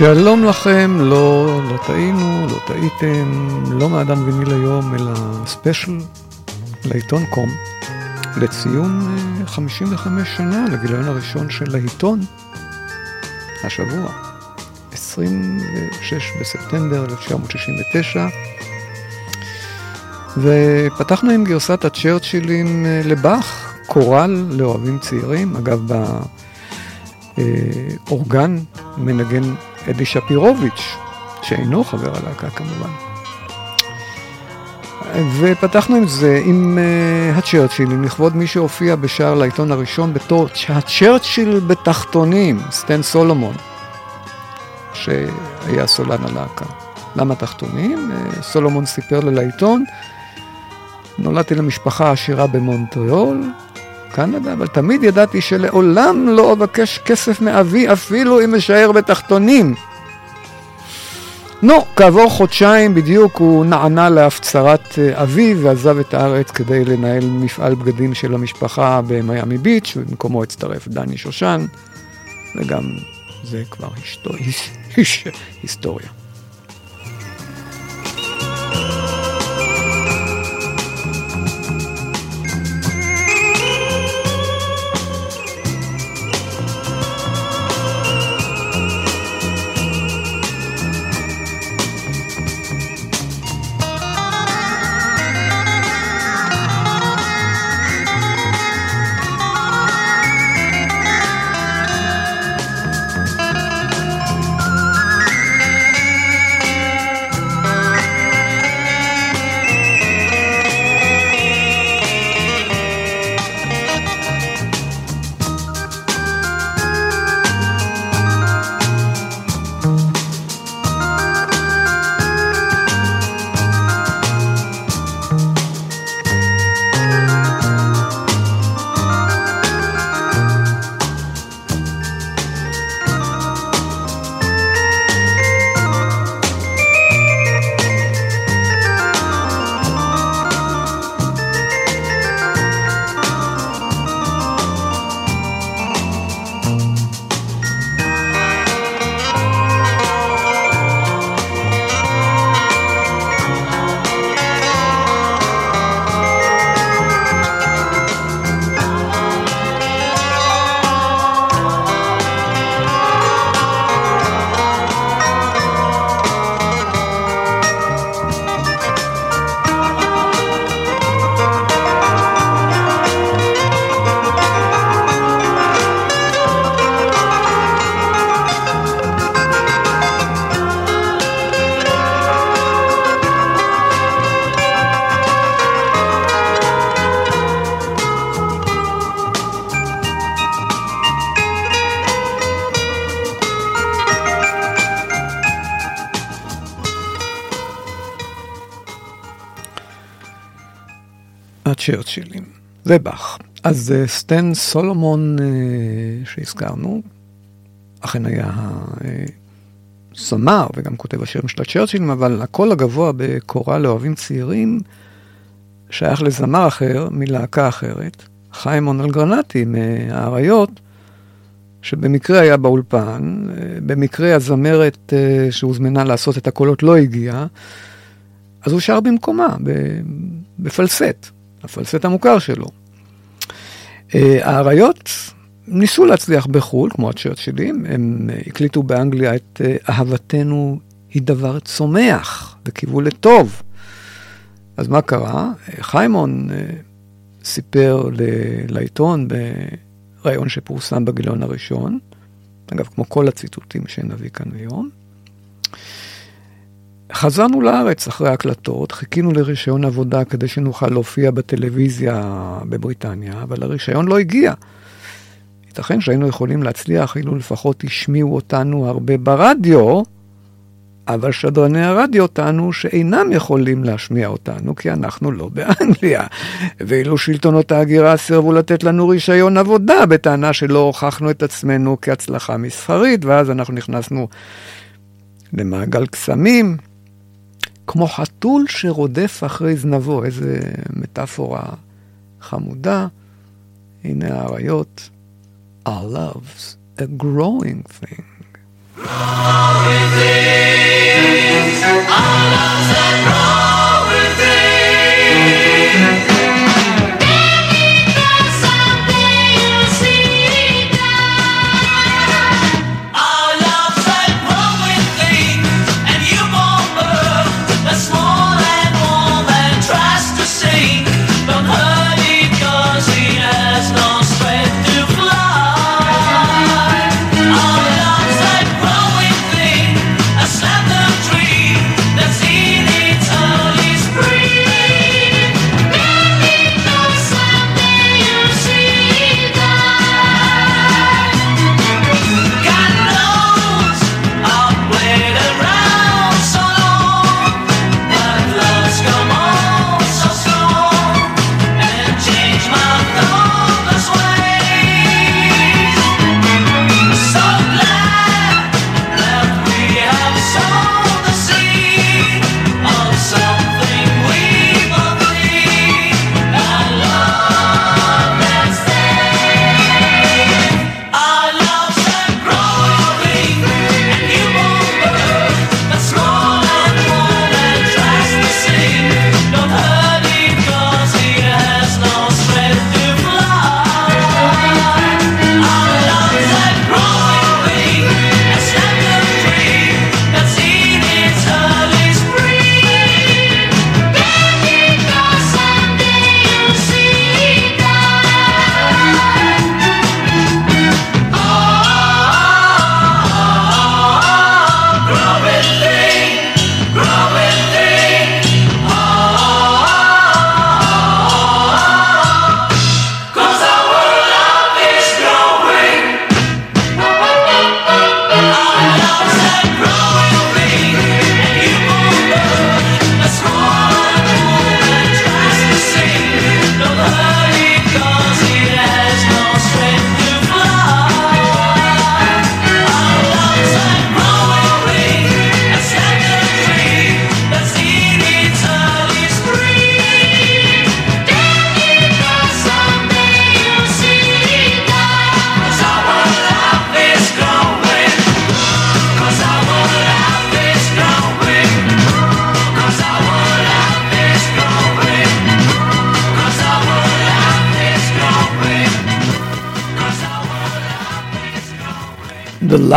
שלום לכם, לא, לא טעינו, לא טעיתם, לא מאדם וניל היום, אלא ספיישל לעיתון קום, לציון אה, 55 שנה לגיליון הראשון של העיתון, השבוע, 26 בספטמבר 1969, ופתחנו עם גרסת הצ'רצ'ילים אה, לבאך, קורל לאוהבים צעירים, אגב, באורגן מנגן אדי שפירוביץ', שאינו חבר הלהקה כמובן. ופתחנו עם זה עם uh, הצ'רצ'ילים, לכבוד מי שהופיע בשער לעיתון הראשון בתור הצ'רצ'יל בתחתונים, סטן סולומון, שהיה סולן הלהקה. למה תחתונים? Uh, סולומון סיפר לי לעיתון, נולדתי למשפחה עשירה במונטריאול, קנדה, אבל תמיד ידעתי שלעולם לא אבקש כסף מאבי, אפילו אם אשאר בתחתונים. נו, כעבור חודשיים בדיוק הוא נענה להפצרת אה, אביו ועזב את הארץ כדי לנהל מפעל בגדים של המשפחה במיאמי ביץ', ובמקומו הצטרף דני שושן, וגם זה כבר היסטור... היסטוריה. הצ'רצ'ילים. זה באך. אז אה, סטן סולומון אה, שהזכרנו, אכן היה אה, זמר וגם כותב השירים של הצ'רצ'ילים, אבל הקול הגבוה בקורה לאוהבים צעירים שייך לזמר אחר מלהקה אחרת, חיים אונל גרנטי מהאריות, שבמקרה היה באולפן, במקרה הזמרת שהוזמנה לעשות את הקולות לא הגיעה, אז הוא שר במקומה, בפלסט, הפלסט המוכר שלו. האריות ניסו להצליח בחו"ל, כמו הצ'רצ'ילים, הם הקליטו באנגליה את אהבתנו היא דבר צומח, וקיוו לטוב. אז מה קרה? חיימון סיפר לעיתון בריאיון שפורסם בגיליון הראשון, אגב, כמו כל הציטוטים שנביא כאן היום, חזרנו לארץ אחרי ההקלטות, חיכינו לרישיון עבודה כדי שנוכל להופיע בטלוויזיה בבריטניה, אבל הרישיון לא הגיע. ייתכן שהיינו יכולים להצליח אילו לפחות השמיעו אותנו הרבה ברדיו, אבל שדרני הרדיו טענו שאינם יכולים להשמיע אותנו כי אנחנו לא באנגליה. ואילו שלטונות ההגירה סירבו לתת לנו רישיון עבודה בטענה שלא הוכחנו את עצמנו כהצלחה מסחרית, ואז אנחנו נכנסנו למעגל קסמים. כמו חתול שרודף אחרי זנבו, איזה מטאפורה חמודה. הנה האריות. Our love's a growing thing. Our love's a growing.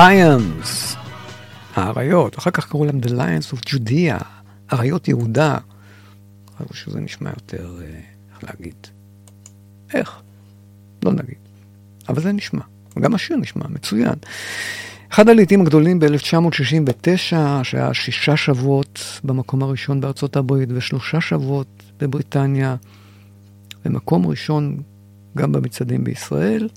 Lions, האריות, אחר כך קראו להם The Lions of Judea, אריות יהודה. חשבו שזה נשמע יותר, אה, איך להגיד? איך? לא נגיד. אבל זה נשמע, גם השיר נשמע מצוין. אחד הלעיתים הגדולים ב-1969, שהיה שישה שבועות במקום הראשון בארצות הברית ושלושה שבועות בבריטניה, ומקום ראשון גם במצעדים בישראל,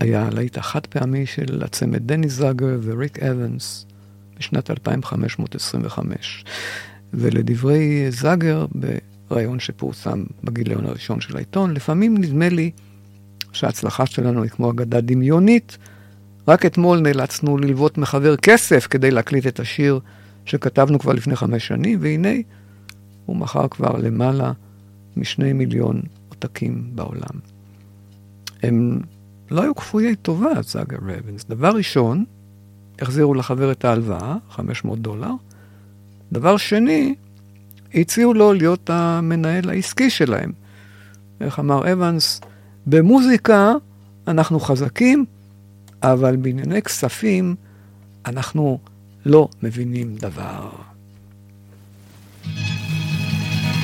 היה הלהיט החד פעמי של הצמד דני זאגר וריק אבנס בשנת 2525. ולדברי זאגר, ראיון שפורסם בגיליון הראשון של העיתון. לפעמים נדמה לי שההצלחה שלנו היא כמו אגדה דמיונית. רק אתמול נאלצנו ללוות מחבר כסף כדי להקליט את השיר שכתבנו כבר לפני חמש שנים, והנה הוא מכר כבר למעלה משני מיליון עותקים בעולם. הם לא היו כפויי טובה, זאגר רבנס. דבר ראשון, החזירו לחבר את ההלוואה, 500 דולר. דבר שני, הציעו לו להיות המנהל העסקי שלהם. איך אמר אבנס, במוזיקה אנחנו חזקים, אבל בענייני כספים אנחנו לא מבינים דבר.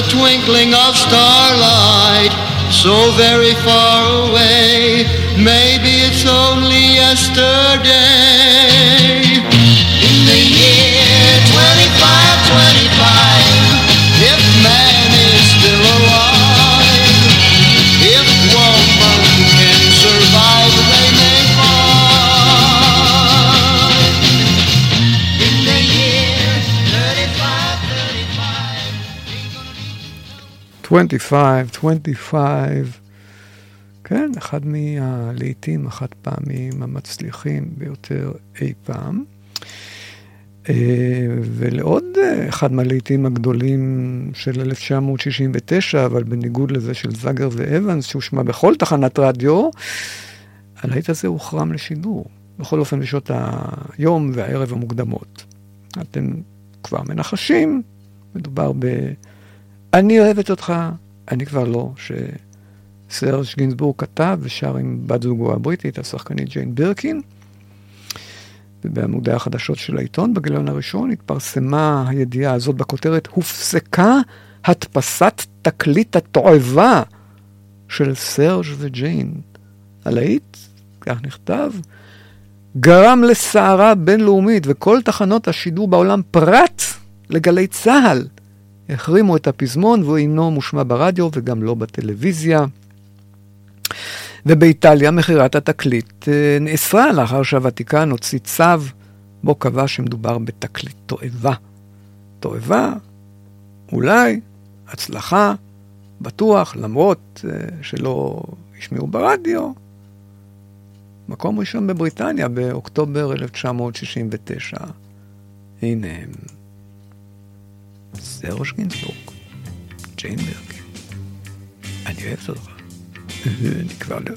the twinkling of starlight, so very far away, maybe it's only yesterday. 25, 25. כן, אחד מהלעיתים החד פעמים המצליחים ביותר אי פעם. אה, ולעוד אה, אחד מהלעיתים הגדולים של 1969, אבל בניגוד לזה של זאגר ואבנס, שהושמע בכל תחנת רדיו, הלהיט הזה הוחרם לשידור. בכל אופן בשעות היום והערב המוקדמות. אתם כבר מנחשים, מדובר ב... אני אוהבת אותך, אני כבר לא, שסרג' גינזבורג כתב ושר עם בת זוגו הבריטית, השחקנית ג'יין בירקין. ובעמודי החדשות של העיתון, בגיליון הראשון, התפרסמה הידיעה הזאת בכותרת, הופסקה הדפסת תקליט התועבה של סרג' וג'יין. הלהיט, כך נכתב, גרם לסערה בינלאומית, וכל תחנות השידור בעולם, פרט לגלי צה"ל, החרימו את הפזמון והוא אינו מושמע ברדיו וגם לא בטלוויזיה. ובאיטליה מכירת התקליט אה, נאסרה לאחר שהוותיקן הוציא צו בו קבע שמדובר בתקליט תועבה. תועבה, אולי, הצלחה, בטוח, למרות אה, שלא השמיעו ברדיו. מקום ראשון בבריטניה באוקטובר 1969. הנה הם. Serge Gainsbourg, Jane Birkin. Adieu, Sodra. Höhenqualle.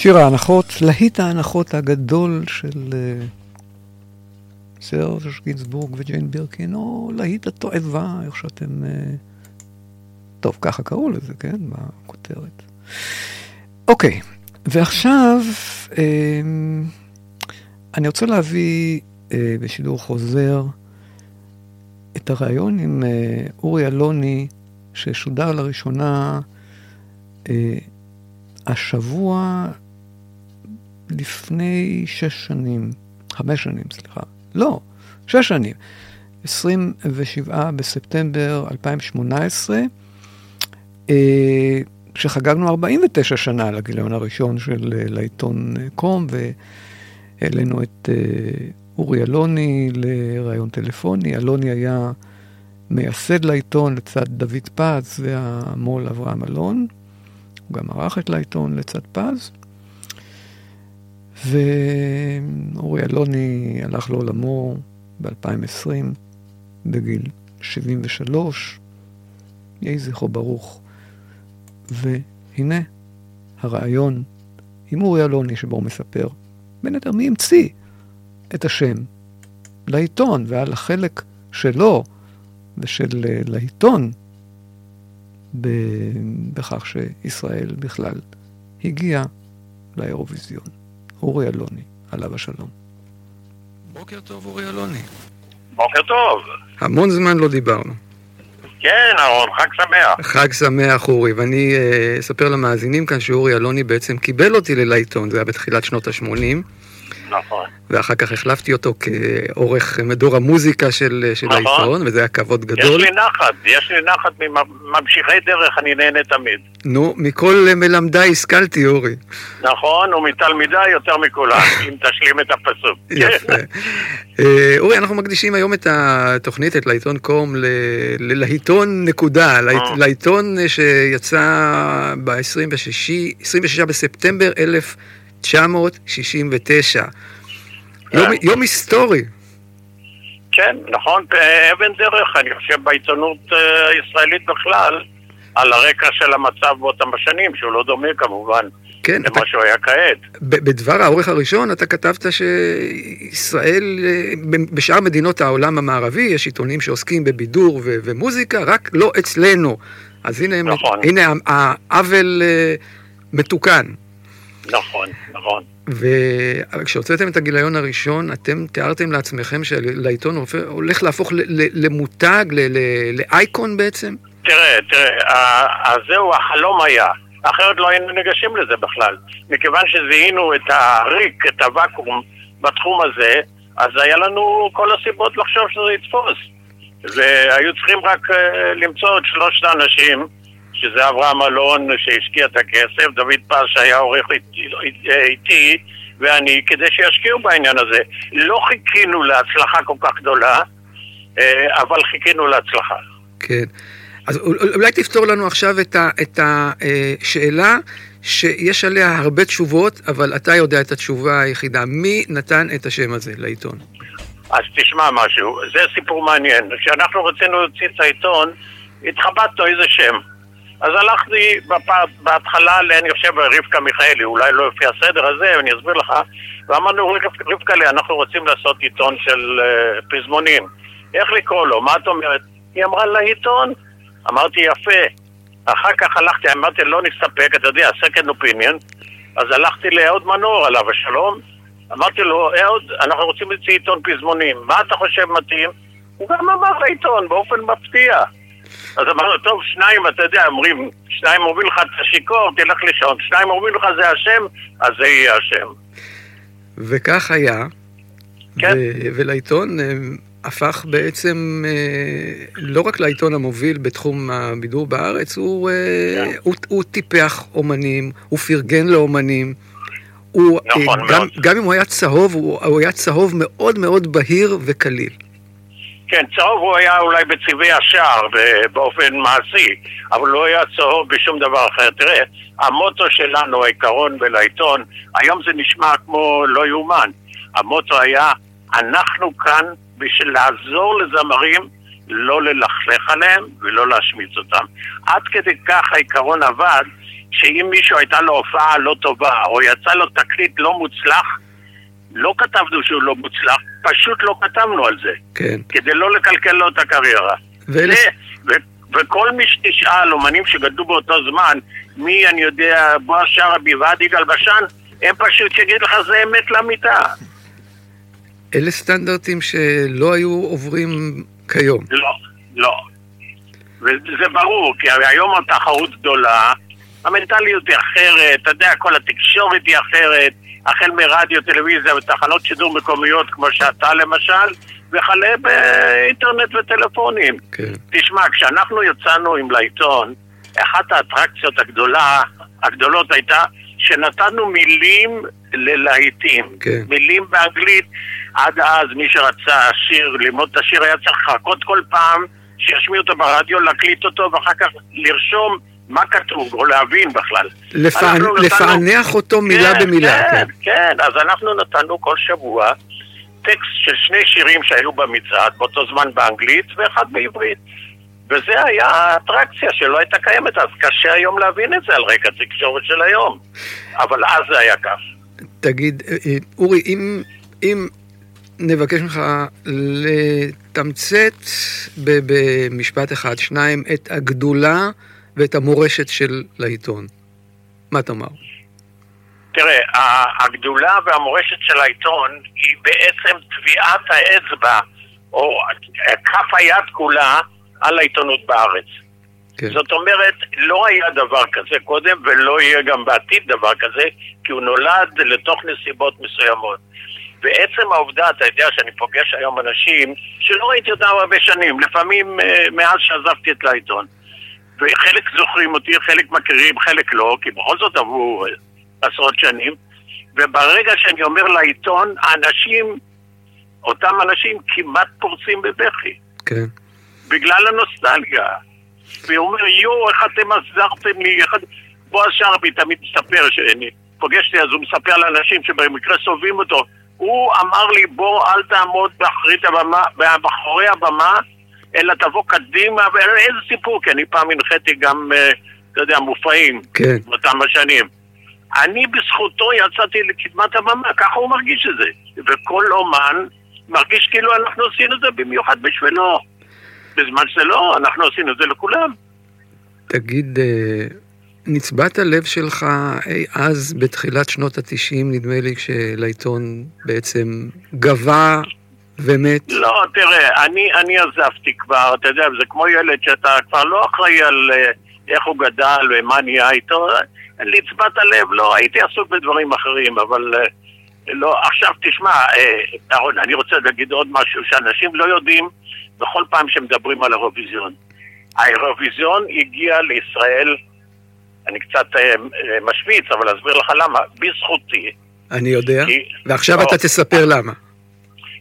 שיר ההנחות, להיט ההנחות הגדול של אה, uh, גינסבורג וג'יין בירקין, או להיט התועבה, איך שאתם... אה, טוב, ככה קראו לזה, כן? בכותרת. אוקיי, ועכשיו אה, אני רוצה להביא בשידור חוזר את הריאיון עם אורי אלוני, ששודר לראשונה השבוע לפני שש שנים, חמש שנים, סליחה. לא, שש שנים. 27 בספטמבר 2018, אה, כשחגגנו 49 שנה לגיליון הראשון של אה, לעיתון אה, קום, והעלינו את אורי אלוני לראיון טלפוני. אלוני היה מייסד לעיתון לצד דוד פז והמו"ל אברהם אלון. הוא גם ערך את לעיתון לצד פז. ואורי אלוני הלך לעולמו ב-2020 בגיל 73. יהי זכרו ברוך. והנה הרעיון עם אורי אלוני שבו הוא מספר, בין היתר מי המציא את השם לעיתון ועל החלק שלו ושל אה, לעיתון בכך שישראל בכלל הגיעה לאירוויזיון. אורי אלוני, עליו השלום. בוקר טוב, אורי אלוני. בוקר טוב. המון זמן לא דיברנו. כן, אהרון, חג שמח. חג שמח, אורי, ואני אה, אספר למאזינים כאן שאורי אלוני בעצם קיבל אותי ללעיתון, זה היה בתחילת שנות ה-80, נכון. ואחר כך החלפתי אותו כעורך מדור המוזיקה של, של נכון. העיתון, וזה היה כבוד יש גדול. לי נחת, יש לי נחת מממשיכי דרך, אני נהנה תמיד. נו, מכל מלמדיי השכלתי, אורי. נכון, ומתלמידיי יותר מכולם, אם תשלים את הפסוק. יפה. אה, אורי, אנחנו מקדישים היום את התוכנית, את לעיתון קום, ל- לעיתון נקודה, אה. לעיתון אה, שיצא ב-26 בספטמבר 1969. יום- כן. יום היסטורי. כן, נכון, אבן דרך, אני חושב, בעיתונות אה, הישראלית בכלל, על הרקע של המצב באותם השנים, שהוא לא דומה כמובן כן, אתה, למה שהוא היה כעת. בדבר העורך הראשון אתה כתבת שישראל, אה, בשאר מדינות העולם המערבי יש עיתונים שעוסקים בבידור ו- ומוזיקה, רק לא אצלנו. אז הנה, נכון. הנה העוול אה, מתוקן. נכון, נכון. וכשהוצאתם את הגיליון הראשון, אתם תיארתם לעצמכם שלעיתון הולך להפוך למותג, לאייקון בעצם? תראה, תראה, אז זהו, החלום היה. אחרת לא היינו ניגשים לזה בכלל. מכיוון שזיהינו את הריק, את הוואקום בתחום הזה, אז היה לנו כל הסיבות לחשוב שזה יתפוס. והיו צריכים רק אה, למצוא את שלושת האנשים, שזה אברהם אלון שהשקיע את הכסף, דוד פז שהיה עורך איתי, ואני, כדי שישקיעו בעניין הזה. לא חיכינו להצלחה כל כך גדולה, אה, אבל חיכינו להצלחה. כן. אז אול- אולי תפתור לנו עכשיו את, ה, את השאלה שיש עליה הרבה תשובות, אבל אתה יודע את התשובה היחידה. מי נתן את השם הזה לעיתון? אז תשמע משהו, זה סיפור מעניין. כשאנחנו רצינו להוציא את העיתון, התחבטנו איזה שם. אז הלכתי בהתחלה, אני חושב, רבקה מיכאלי, אולי לא לפי הסדר הזה, אני אסביר לך, ואמרנו, "רב- רבקה אנחנו רוצים לעשות עיתון של uh, פזמונים. איך לקרוא לו? מה את אומרת? היא אמרה לעיתון. אמרתי, יפה. אחר כך הלכתי, אמרתי, לא נסתפק, אתה יודע, second opinion. אז הלכתי לאהוד מנור, עליו השלום. אמרתי לו, אהוד, אנחנו רוצים להוציא עיתון פזמונים, מה אתה חושב מתאים? הוא גם אמר לעיתון, באופן מפתיע. אז אמרנו, טוב, שניים, אתה יודע, אומרים, שניים אומרים לך, אתה שיכור, תלך לישון, שניים אומרים לך, זה השם, אז זה יהיה השם. וכך היה. כן. ולעיתון אה, הפך בעצם אה, לא רק לעיתון המוביל בתחום הבידור בארץ, הוא, אה, כן. הוא, הוא טיפח אומנים, הוא פרגן לאומנים. הוא, נכון גם, מאוד. גם אם הוא היה צהוב, הוא, הוא היה צהוב מאוד מאוד בהיר וקליל. כן, צהוב הוא היה אולי בצבעי השער באופן מעשי, אבל לא היה צהוב בשום דבר אחר. תראה, המוטו שלנו, העיקרון ולעיתון, היום זה נשמע כמו לא יאומן. המוטו היה, אנחנו כאן בשביל לעזור לזמרים לא ללכלך עליהם ולא להשמיץ אותם. עד כדי כך העיקרון עבד, שאם מישהו הייתה לו הופעה לא טובה, או יצא לו תקליט לא מוצלח, לא כתבנו שהוא לא מוצלח, פשוט לא כתבנו על זה. כן. כדי לא לקלקל לו את הקריירה. ואלה- זה, ו- וכל מי שתשאל, אומנים שגדלו באותו זמן, מי, אני יודע, בועז שרעבי ועד יגאל בשן, הם פשוט יגיד לך, זה אמת לאמיתה. אלה סטנדרטים שלא היו עוברים כיום. לא, לא. וזה ברור, כי היום התחרות גדולה, המנטליות היא אחרת, אתה יודע, כל התקשורת היא אחרת, החל מרדיו, טלוויזיה ותחנות שידור מקומיות כמו שאתה למשל, וכלה באינטרנט וטלפונים. כן. תשמע, כשאנחנו יצאנו עם לעיתון, אחת האטרקציות הגדולה, הגדולות הייתה שנתנו מילים ללהיטים. כן. מילים באנגלית, עד אז מי שרצה שיר, ללמוד את השיר היה צריך לחכות כל פעם שישמיעו אותו ברדיו, להקליט אותו ואחר כך לרשום מה כתוב, או להבין בכלל. לפענ... אנחנו נתנו- לפענח אותו מילה כן, במילה. כן, כן. כן, אז אנחנו נתנו כל שבוע טקסט של שני שירים שהיו במצעד, באותו זמן באנגלית ואחד בעברית. וזה היה האטרקציה שלא הייתה קיימת אז. קשה היום להבין את זה על רקע תקשורת של היום. אבל אז זה היה כך. תגיד, אה, אה, אורי, אם, אם נבקש ממך לתמצת במשפט אחד, שניים, את הגדולה ואת המורשת של לעיתון, מה תאמר? תראה, הגדולה והמורשת של העיתון היא בעצם טביעת האצבע, או כף היד כולה, על העיתונות בארץ. כן. זאת אומרת, לא היה דבר כזה קודם, ולא יהיה גם בעתיד דבר כזה, כי הוא נולד לתוך נסיבות מסוימות. ועצם העובדה, אתה יודע שאני פוגש היום אנשים שלא ראיתי אותם הרבה שנים, לפעמים אה, מאז שעזבתי את לעיתון. וחלק זוכרים אותי, חלק מכירים, חלק לא, כי בכל זאת עברו אה, עשרות שנים. וברגע שאני אומר לעיתון, האנשים, אותם אנשים כמעט פורצים בבכי. כן. בגלל הנוסטלגיה. והוא אומר, יואו, איך אתם עזרתם לי, איך... את-" בועז שרבי תמיד מספר, שאני פוגש אותי, אז הוא מספר לאנשים שבמקרה סובבים אותו. הוא אמר לי, בוא, אל תעמוד באחרית הבמה, מאחורי הבמה, אלא תבוא קדימה, ואיזה סיפור, כי אני פעם הנחיתי גם, אה, אתה יודע, מופעים, כן. באותם השנים. אני בזכותו יצאתי לקדמת הבמה, ככה הוא מרגיש את זה. וכל אומן מרגיש כאילו אנחנו עשינו את זה במיוחד בשבילו. בזמן שלא, אנחנו עשינו את זה לכולם. תגיד, אה, נצבט הלב שלך אי אז בתחילת שנות התשעים, נדמה לי, כשלעיתון בעצם גבה ומת? לא, תראה, אני, אני עזבתי כבר, אתה יודע, זה כמו ילד שאתה כבר לא אחראי על אה, איך הוא גדל ומה נהיה איתו. לצבת הלב, לא, הייתי עסוק בדברים אחרים, אבל אה, לא. עכשיו תשמע, אה, אהרון, אני רוצה להגיד עוד משהו שאנשים לא יודעים בכל פעם שמדברים על האירוויזיון. האירוויזיון הגיע לישראל, אני קצת משוויץ, אבל אסביר לך למה, בזכותי. אני יודע, כי- ועכשיו לא. אתה תספר למה.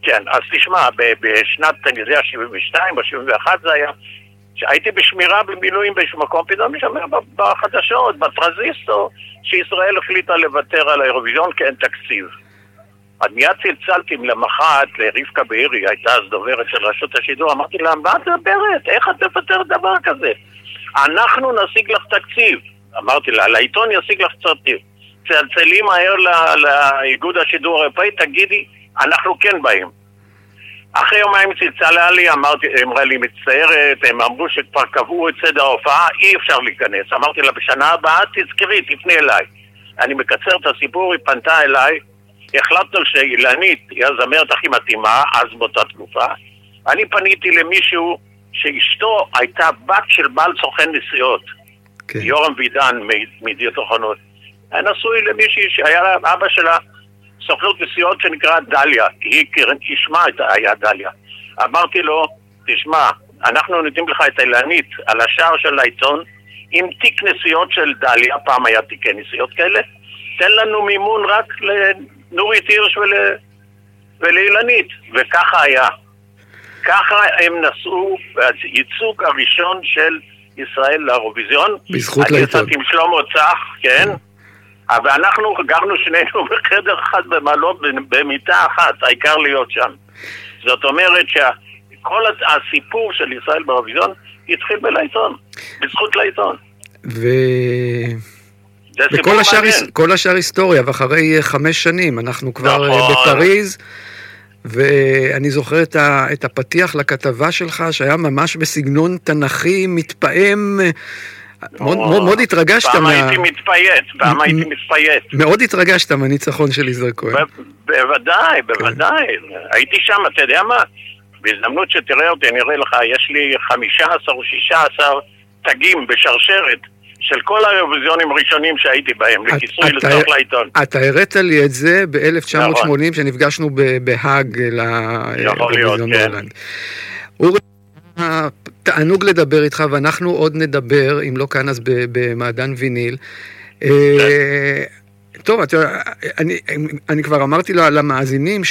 כן, אז תשמע, בשנת, אני יודע, 72 או 71 זה היה, שהייתי בשמירה במילואים באיזשהו מקום, פתאום שומע בחדשות, בטרזיסטור, שישראל החליטה לוותר על האירוויזיון כי אין תקציב. אז מיד צלצלתי למחרת לרבקה בארי, הייתה אז דוברת של רשות השידור, אמרתי לה, מה את מדברת? איך את מוותרת דבר כזה? אנחנו נשיג לך תקציב. אמרתי לה, לעיתון ישיג לך תקציב. צלצלי מהר לאיגוד השידור האירופאי, תגידי, אנחנו כן באים. אחרי יומיים צלצלה לי, אמרתי, אמרה לי מצטערת, הם אמרו שכבר קבעו את סדר ההופעה, אי אפשר להיכנס. אמרתי לה, בשנה הבאה תזכרי, תפני אליי. אני מקצר את הסיפור, היא פנתה אליי, החלטנו שאילנית היא הזמרת הכי מתאימה, אז באותה תקופה. אני פניתי למישהו שאשתו הייתה בת של בעל סוכן נסיעות, כן. יורם וידן מידיעות אחרונות. היה נשוי למישהי שהיה לה, אבא שלה סוכנות נסיעות שנקרא דליה, היא שמה הייתה- היה דליה. אמרתי לו, תשמע, אנחנו נותנים לך את אילנית על השער של העיתון עם תיק נסיעות של דליה, פעם היה תיקי נסיעות כאלה, תן לנו מימון רק לנורית הירש ול... ולאילנית, וככה היה. ככה הם נסעו בייצוג הראשון של ישראל לאירוויזיון. בזכות אני לעיתון. יצאתי עם שלמה צח, כן? אבל אנחנו גרנו שנינו בחדר אחד במעלות, במיטה אחת, העיקר להיות שם. זאת אומרת שכל הסיפור של ישראל באירוויזיון התחיל בלעיתון, בזכות לעיתון. ו... וכל השאר, כל השאר היסטוריה, ואחרי חמש שנים אנחנו כבר אה, נכון. בפריז, ואני זוכר את, ה, את הפתיח לכתבה שלך, שהיה ממש בסגנון תנכי מתפעם. מאוד, התרגשת פעם מה... הייתי מתפייט, פעם הייתי מתפייט. מאוד התרגשת מהניצחון של יזהר כהן. בוודאי, בוודאי. הייתי שם, אתה יודע מה? בהזדמנות שתראה אותי, אני אראה לך, יש לי 15 או 16 תגים בשרשרת של כל האירוויזיונים הראשונים שהייתי בהם, לכיסוי לתוך לעיתון. אתה הראת לי את זה ב-1980, נכון. שנפגשנו ב- בהאג לאירוויזיון כן. בהולנד. אורי, תענוג לדבר איתך, ואנחנו עוד נדבר, אם לא כאן אז במעדן ויניל. אה, טוב, אתה יודע, אני, אני כבר אמרתי למאזינים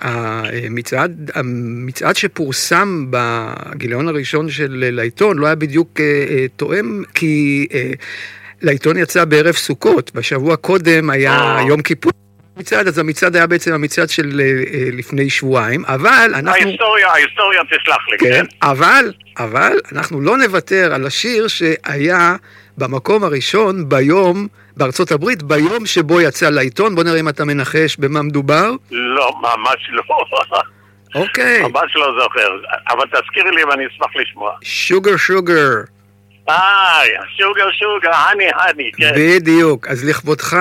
שהמצעד המצעד שפורסם בגיליון הראשון של לעיתון לא היה בדיוק אה, אה, תואם, כי לעיתון יצא בערב סוכות, בשבוע קודם היה. יום כיפור. מצעד, אז המצעד היה בעצם המצעד של אה, אה, לפני שבועיים, אבל אנחנו... ההיסטוריה, ההיסטוריה תסלח לי, כן, כן? אבל, אבל אנחנו לא נוותר על השיר שהיה במקום הראשון ביום, בארצות הברית, ביום שבו יצא לעיתון. בוא נראה אם אתה מנחש במה מדובר. לא, ממש לא. אוקיי, ממש לא זוכר. אבל תזכירי לי ואני אשמח לשמוע. שוגר שוגר, אה, שוגר שוגר, הני הני, כן. בדיוק. אז לכבודך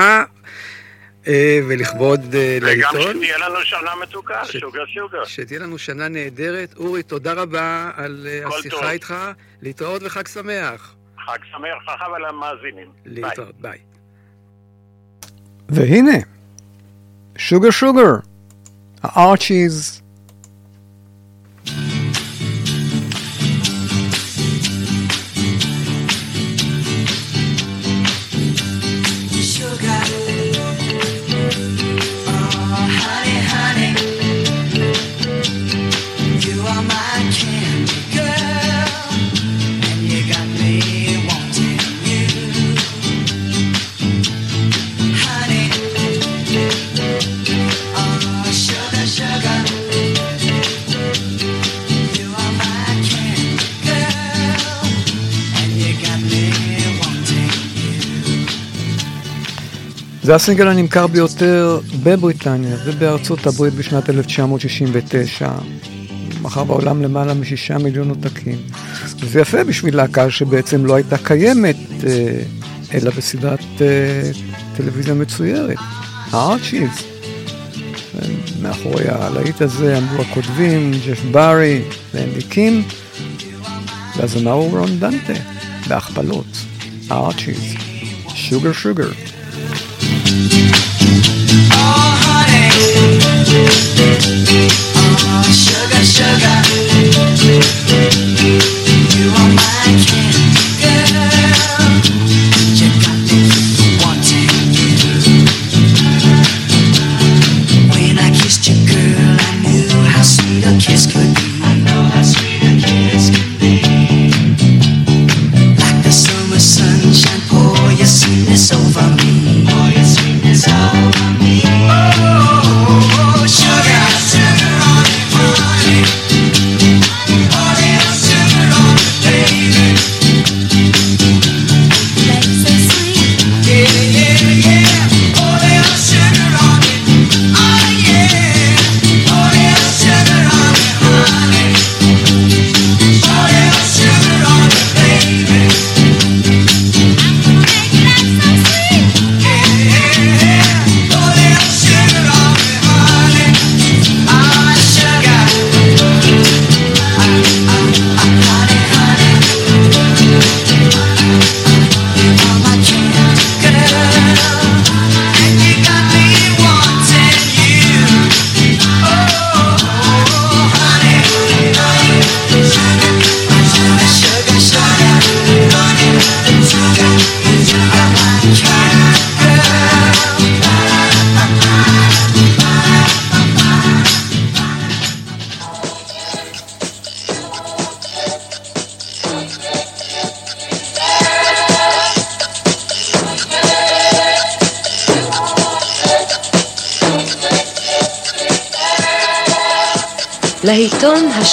ולכבוד אה, וגם לעיתון, שתהיה לנו שנה מתוקה, ש- שוגר שוגר. שתהיה לנו שנה נהדרת. אורי, תודה רבה על אה, השיחה טוב. איתך. להתראות וחג שמח. חג שמח לך ולמאזינים. להתראות, ביי. והנה, שוגר שוגר, הארצ'יז. זה הסינגל הנמכר ביותר בבריטניה ובארצות הברית בשנת 1969. מכר בעולם למעלה משישה מיליון עותקים. וזה יפה בשביל להקה שבעצם לא הייתה קיימת, אה, אלא בסדרת אה, טלוויזיה מצוירת, הארצ'יז. מאחורי הלהיט הזה עמדו הכותבים, ג'ף בארי ואנדי קים, והזמר הוא רון דנטה, בהכפלות, הארצ'יז, שוגר שוגר. Oh, honey. Oh, sugar, sugar.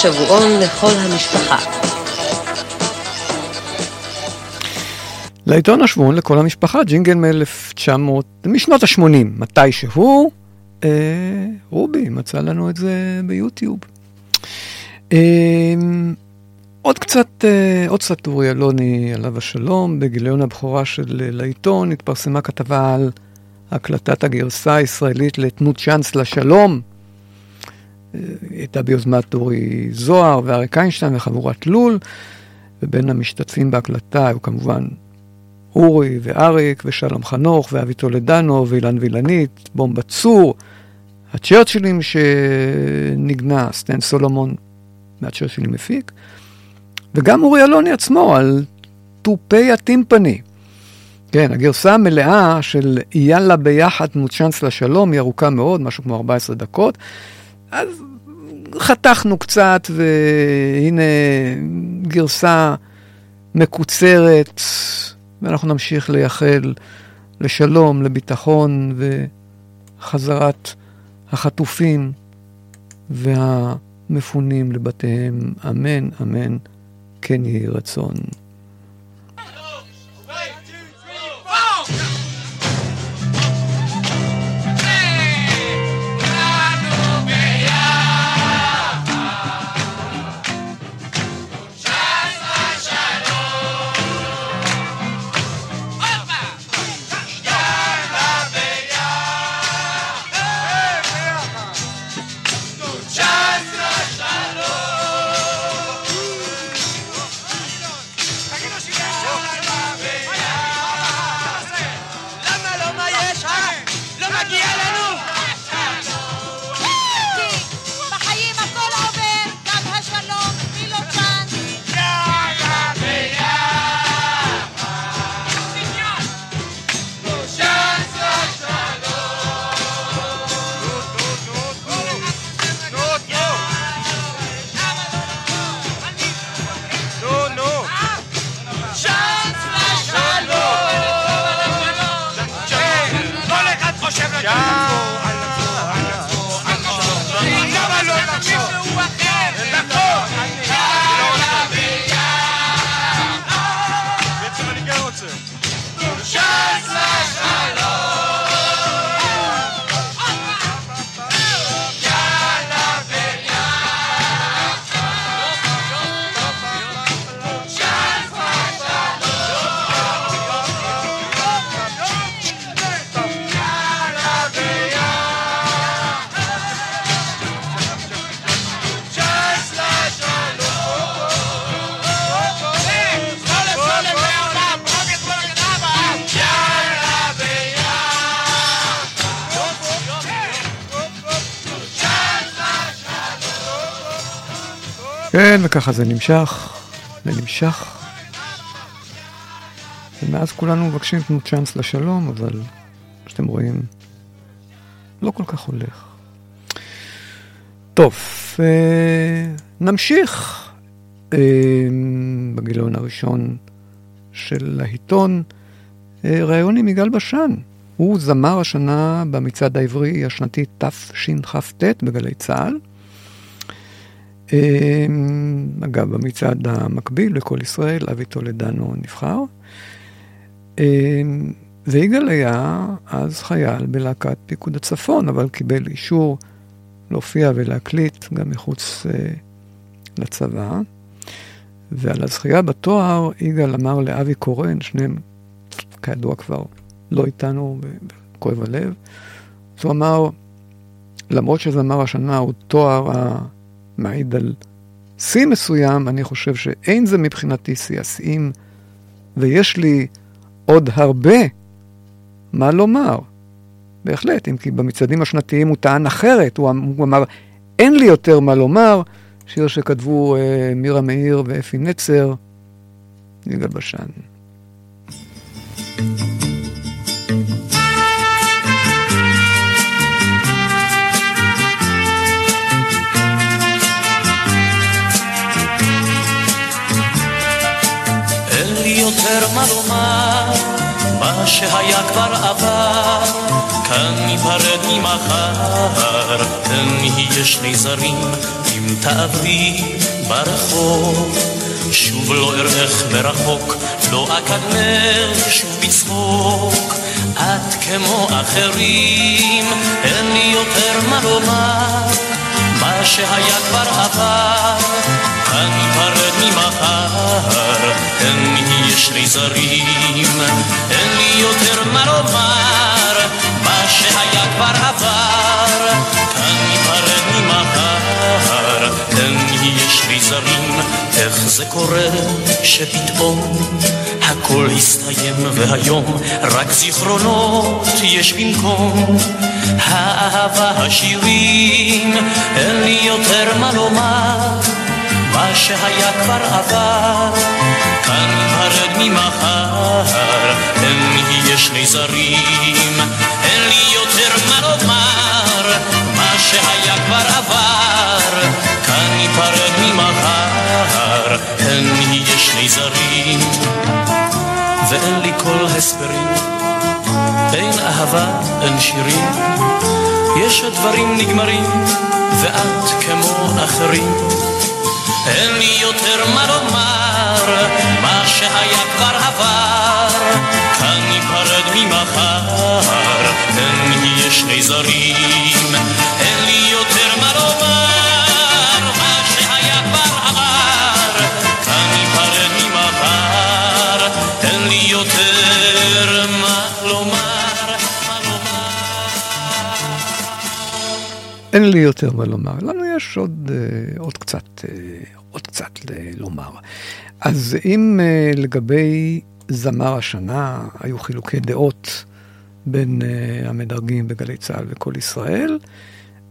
השבועון לכל המשפחה. לעיתון השבועון לכל המשפחה, ג'ינגל מ-1900, משנות ה-80, מתישהו, אה, רובי מצא לנו את זה ביוטיוב. אה, עוד קצת, אה, עוד קצת אורי אלוני עליו השלום, בגיליון הבכורה של אה, לעיתון התפרסמה כתבה על הקלטת הגרסה הישראלית לתנות צ'אנס לשלום. הייתה ביוזמת אורי זוהר ואריק איינשטיין וחבורת לול, ובין המשתתפים בהקלטה היו כמובן אורי ואריק ושלום חנוך ואבי טולדנו ואילן וילנית, בומבה צור, הצ'רצ'ילים שנגנה, סטן סולומון מהצ'רצ'ילים מפיק, וגם אורי אלוני עצמו על תופי הטימפני. כן, הגרסה המלאה של יאללה ביחד תנו צ'אנס לשלום היא ארוכה מאוד, משהו כמו 14 דקות. אז חתכנו קצת, והנה גרסה מקוצרת, ואנחנו נמשיך לייחל לשלום, לביטחון וחזרת החטופים והמפונים לבתיהם. אמן, אמן, כן יהי רצון. למה וככה זה נמשך, ונמשך. ומאז כולנו מבקשים תנו צ'אנס לשלום, אבל כמו שאתם רואים, לא כל כך הולך. טוב, אה, נמשיך אה, בגיליון הראשון של העיתון, אה, ראיון עם יגאל בשן. הוא זמר השנה במצעד העברי השנתי תשכ"ט בגלי צה"ל. אה, אגב, במצעד המקביל לכל ישראל, אבי טולדנו נבחר. אה, ויגאל היה אז חייל בלהקת פיקוד הצפון, אבל קיבל אישור להופיע ולהקליט גם מחוץ אה, לצבא. ועל הזכייה בתואר, יגאל אמר לאבי קורן, שניהם כידוע כבר לא איתנו, וכואב הלב. אז הוא אמר, למרות שזמר השנה הוא תואר המעיד על שיא מסוים, אני חושב שאין זה מבחינתי שיא השיאים, ויש לי עוד הרבה מה לומר. בהחלט, אם כי במצעדים השנתיים הוא טען אחרת, הוא, אמ- אמר, אין לי יותר מה לומר, שיר שכתבו אה, מירה מאיר ואפי נצר, יגאל בשן. אין לי יותר מה לומר, מה שהיה כבר עבר, כאן ניפרד ממחר, כאן נהיה שני זרים, אם תעברי ברחוב, שוב לא אראך מרחוק, לא אקדמך שוב בצחוק, את כמו האחרים, אין לי יותר מה לומר, מה שהיה כבר עבר, כאן ניפרד ממחר, זרים, אין לי יותר מה לומר, מה שהיה כבר עבר, כאן ניפרד ממחר, אין לי שני זרים, איך זה קורה שפתאום הכל הסתיים והיום רק זיכרונות יש במקום? האהבה השירים אין לי יותר מה לומר. מה שהיה כבר עבר כאן ניפרד ממחר לי שני זרים. אין לי יותר מה לומר מה שהיה כבר עבר. כאן ניפרד ממחר לי שני זרים. ואין לי כל הסברים אין אהבה, אין שירים. יש הדברים נגמרים ואת כמו אחרים. אין לי יותר מה לומר שהיה כבר עבר כאן ניפרד ממחר אין לי שני זרים אין לי יותר מה לומר מה שהיה כבר עבר כאן ניפרד ממחר אין לי יותר מה לומר אין לי יותר מה לומר. לנו יש עוד, אה, עוד קצת, אה, עוד קצת לומר. אז אם אה, לגבי זמר השנה היו חילוקי דעות בין אה, המדרגים בגלי צה"ל וכל ישראל,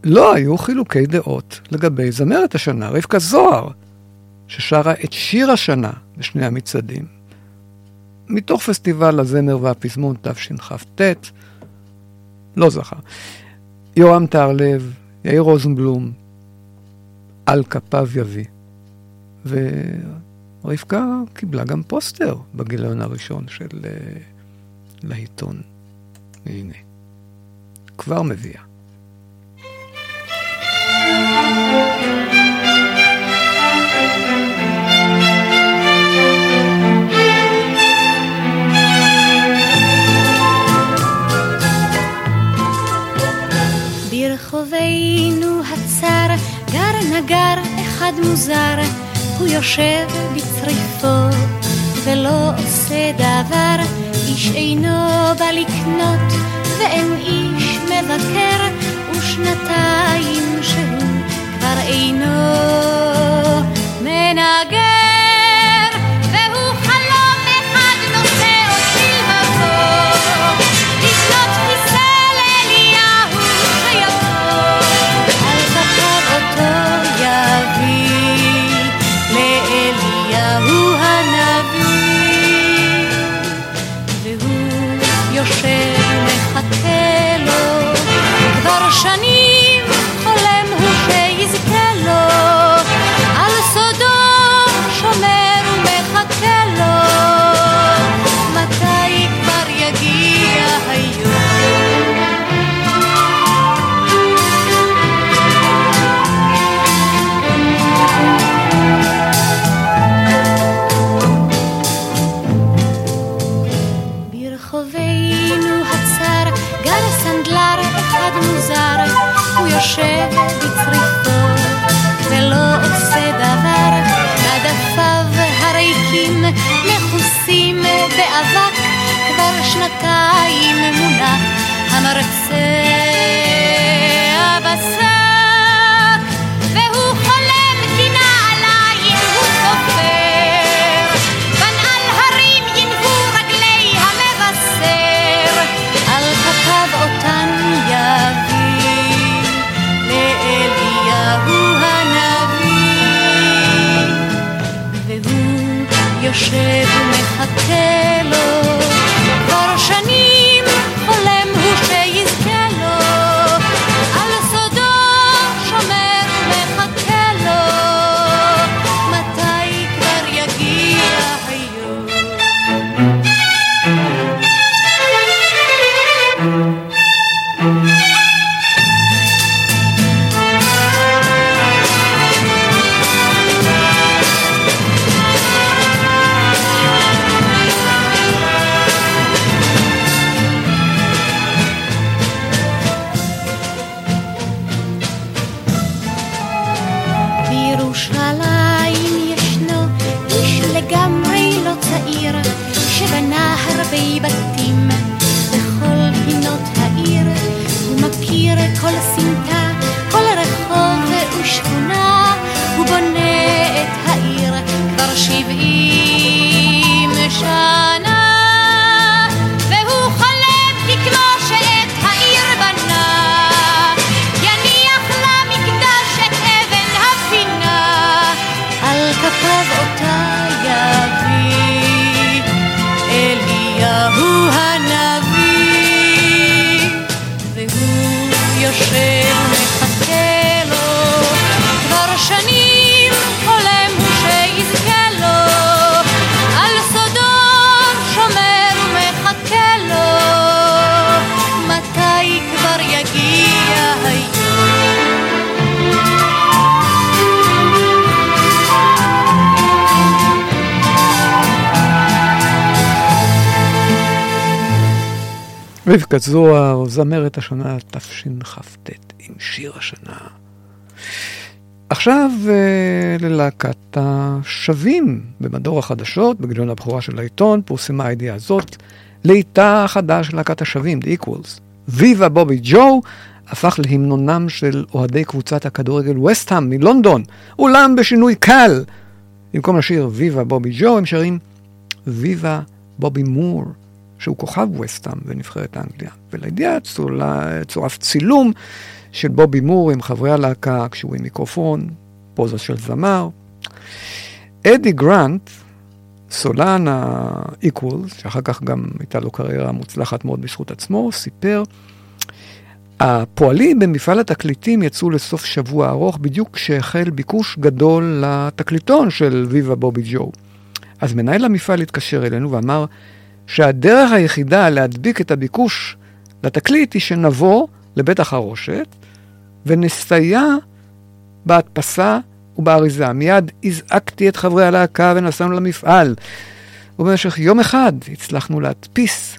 לא היו חילוקי דעות לגבי זמרת השנה, רבקה זוהר, ששרה את שיר השנה בשני המצעדים. מתוך פסטיבל הזמר והפזמון תשכ"ט, לא זכה. יורם טהרלב, יאיר רוזנבלום, על כפיו יביא. ורבקה קיבלה גם פוסטר בגיליון הראשון של אה, לעיתון. הנה, כבר מביאה. ברחובינו הצר גר נגר אחד מוזר, הוא יושב בצריפו ולא עושה דבר, איש אינו בא לקנות ואין איש מבקר, ושנתיים שהוא כבר אינו מנגר. רבקה זוהר, זמרת השנה תשכ"ט, עם שיר השנה. עכשיו אה, ללהקת השבים במדור החדשות, בגיליון הבכורה של העיתון, פורסמה הידיעה הזאת, לאיתה החדש של להקת השבים, The Equals. ויבה בובי ג'ו הפך להמנונם של אוהדי קבוצת הכדורגל וסטהאם מלונדון, אולם בשינוי קל. במקום לשיר ויבה בובי ג'ו, הם שרים ויבה בובי מור, שהוא כוכב וסטהאם בנבחרת אנגליה. ולידיעה צורף צילום של בובי מור עם חברי הלהקה, כשהוא עם מיקרופון, פוזה של זמר. אדי גרנט, סולן ה-Equals, שאחר כך גם הייתה לו קריירה מוצלחת מאוד בזכות עצמו, סיפר, הפועלים במפעל התקליטים יצאו לסוף שבוע ארוך בדיוק כשהחל ביקוש גדול לתקליטון של ויבה בובי ג'ו. אז מנהל המפעל התקשר אלינו ואמר שהדרך היחידה להדביק את הביקוש לתקליט היא שנבוא לבית החרושת ונסייע בהדפסה ובאריזה. מיד הזעקתי את חברי הלהקה ונסענו למפעל. ובמשך יום אחד הצלחנו להדפיס,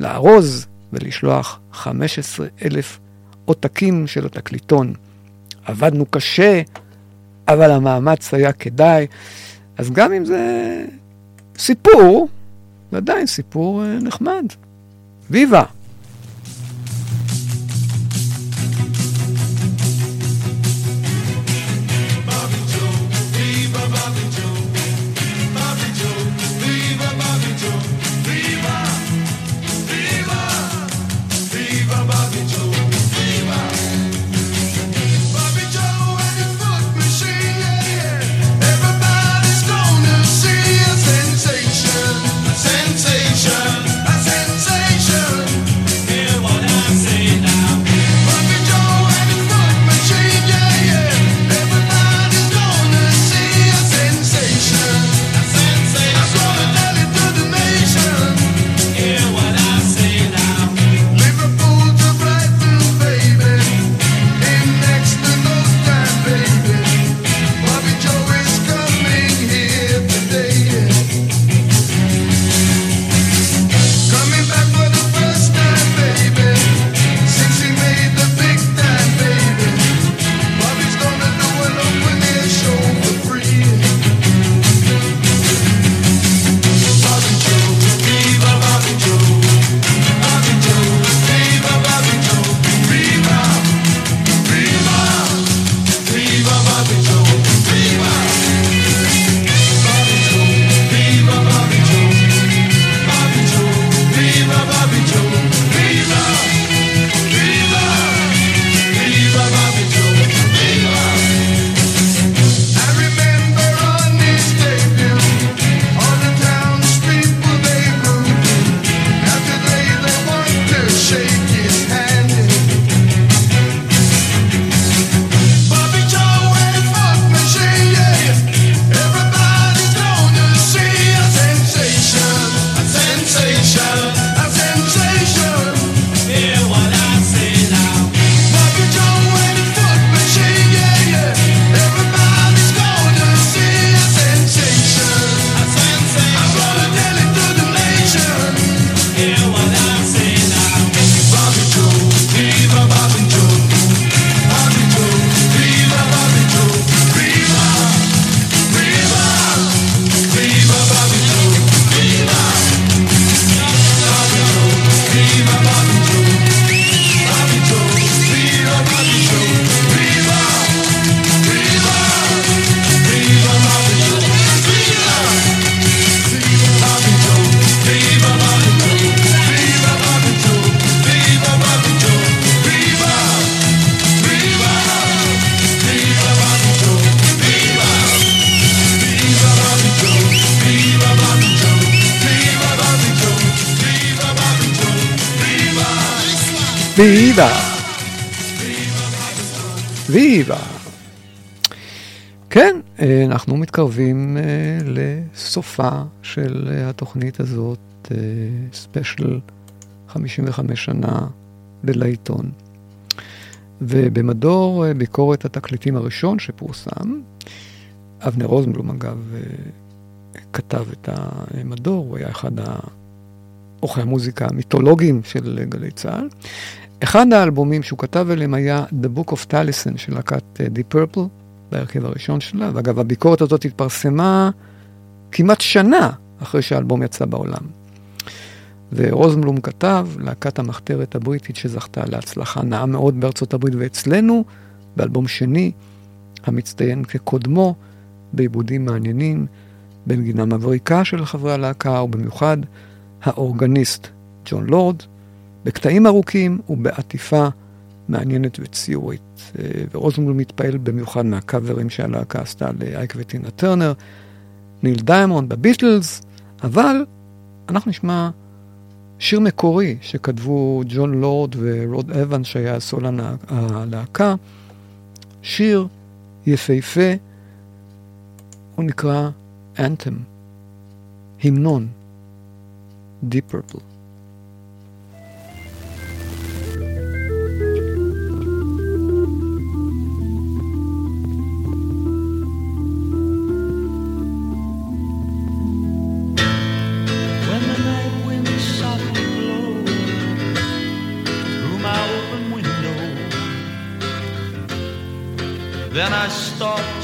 לארוז ולשלוח 15 אלף עותקים של התקליטון. עבדנו קשה, אבל המאמץ היה כדאי. אז גם אם זה סיפור, זה עדיין סיפור אה, נחמד. ויבה! ויבה. ויבה. כן, אה, אנחנו מתקרבים אה, לסופה של אה, התוכנית הזאת, ספיישל 55 שנה בלעיתון. ובמדור ביקורת התקליטים הראשון שפורסם, אבנר רוזנבלום אגב כתב את המדור, הוא היה אחד עורכי המוזיקה המיתולוגיים של גלי צה"ל. אחד האלבומים שהוא כתב אליהם היה The Book of Taliesin של להקת אה, Deep Purple, בהרכב הראשון שלה, ואגב, הביקורת הזאת התפרסמה כמעט שנה אחרי שהאלבום יצא בעולם. ורוזנבלום כתב, להקת המחתרת הבריטית שזכתה להצלחה נאה מאוד בארצות הברית ואצלנו, באלבום שני, המצטיין כקודמו, בעיבודים מעניינים, בנגינה מבריקה של חברי הלהקה, ובמיוחד האורגניסט ג'ון לורד, בקטעים ארוכים ובעטיפה מעניינת וציורית. אה, ורוזנבלום מתפעל במיוחד מהקאברים שהלהקה עשתה לאייק וטינה טרנר, ניל דיימונד והביטלס, אבל אנחנו נשמע שיר מקורי שכתבו ג'ון לורד ורוד אוונס שהיה סולן הלהקה, שיר יפהפה, הוא נקרא אנתם, המנון, Deep Purple. Then I stopped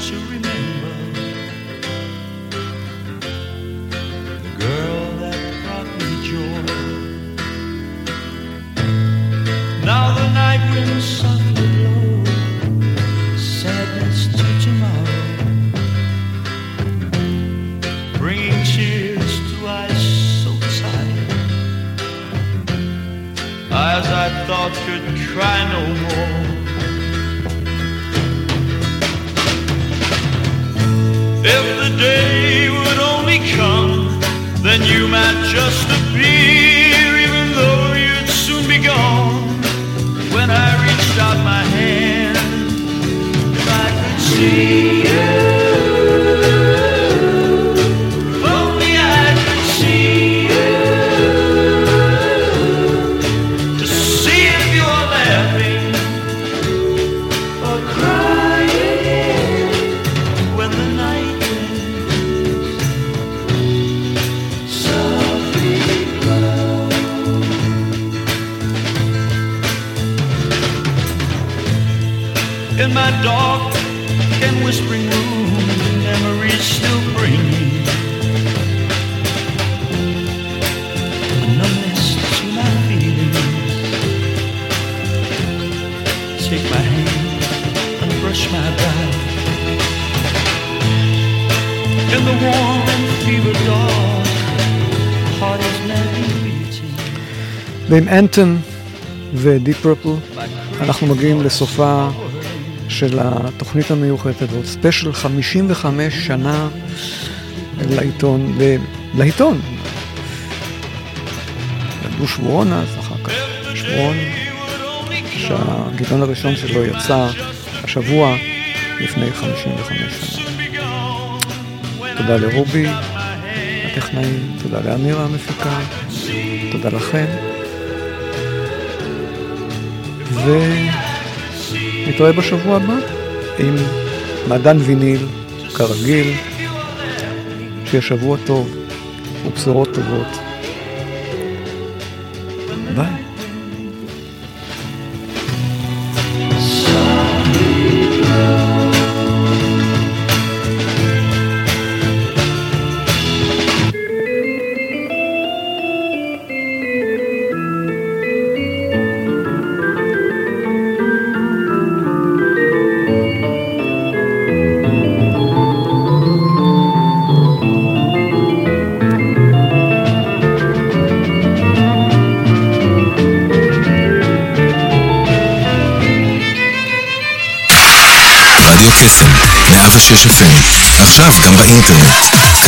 ועם Anthem ו Deep Purple אנחנו מגיעים לסופה של התוכנית המיוחדת הזאת, special 55 שנה לעיתון, לעיתון. לדו-שבועון אז, אחר כך שבועון, שהגיליון הראשון שלו יצא השבוע לפני 55 שנה. תודה לרובי, הטכנאים, תודה לאמירה המפיקה, תודה לכם. ונתראה בשבוע הבא עם מעדן ויניל, כרגיל. שיהיה שבוע טוב ובשורות טובות.